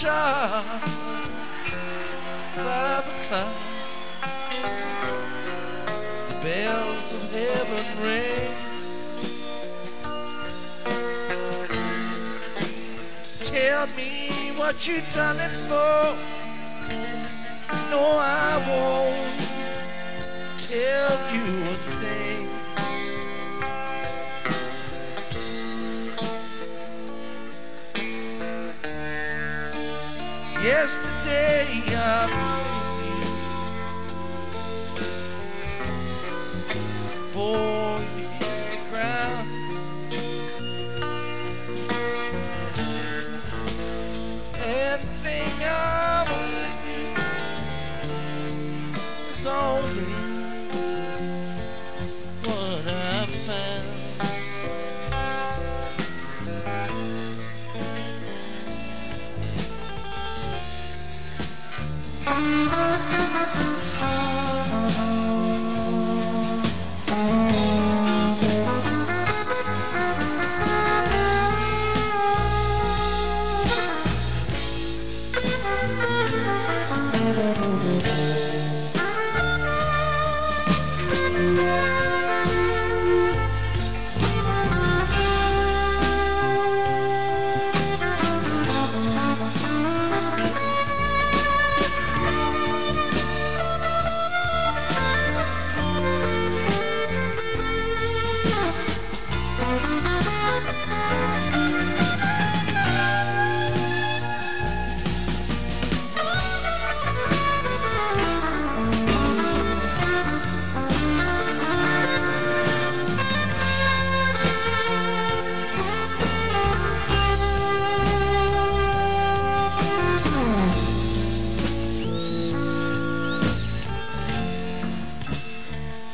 Sharp. Five o'clock. The bells of heaven ring. Tell me what you've done it for. No, I won't tell you a thing. Yesterday I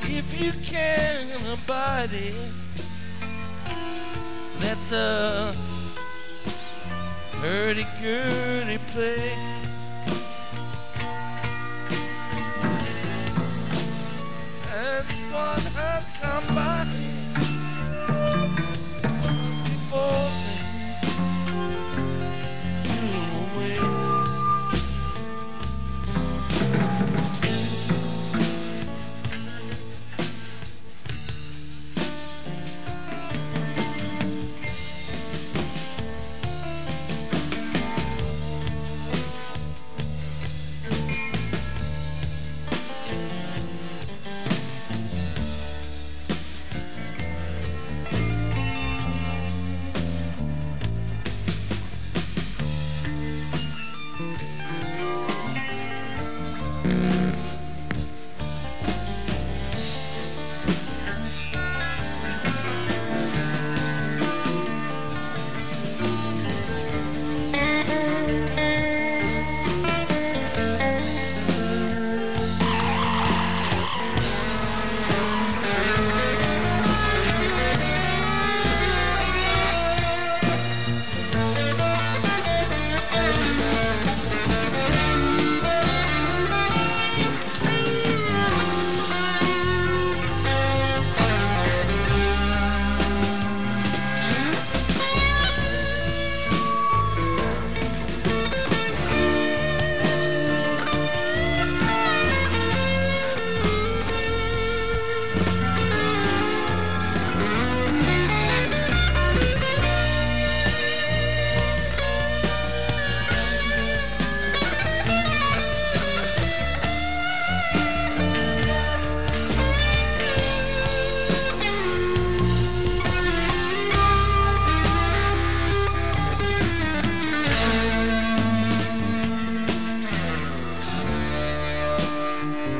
If you can abide it, let the hurdy-gurdy play. And one have come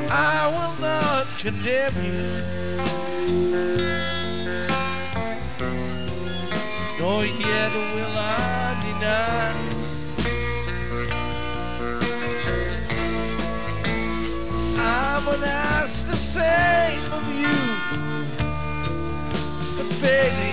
I will not condemn you. Nor yet will I deny. I would ask the same of you. But baby,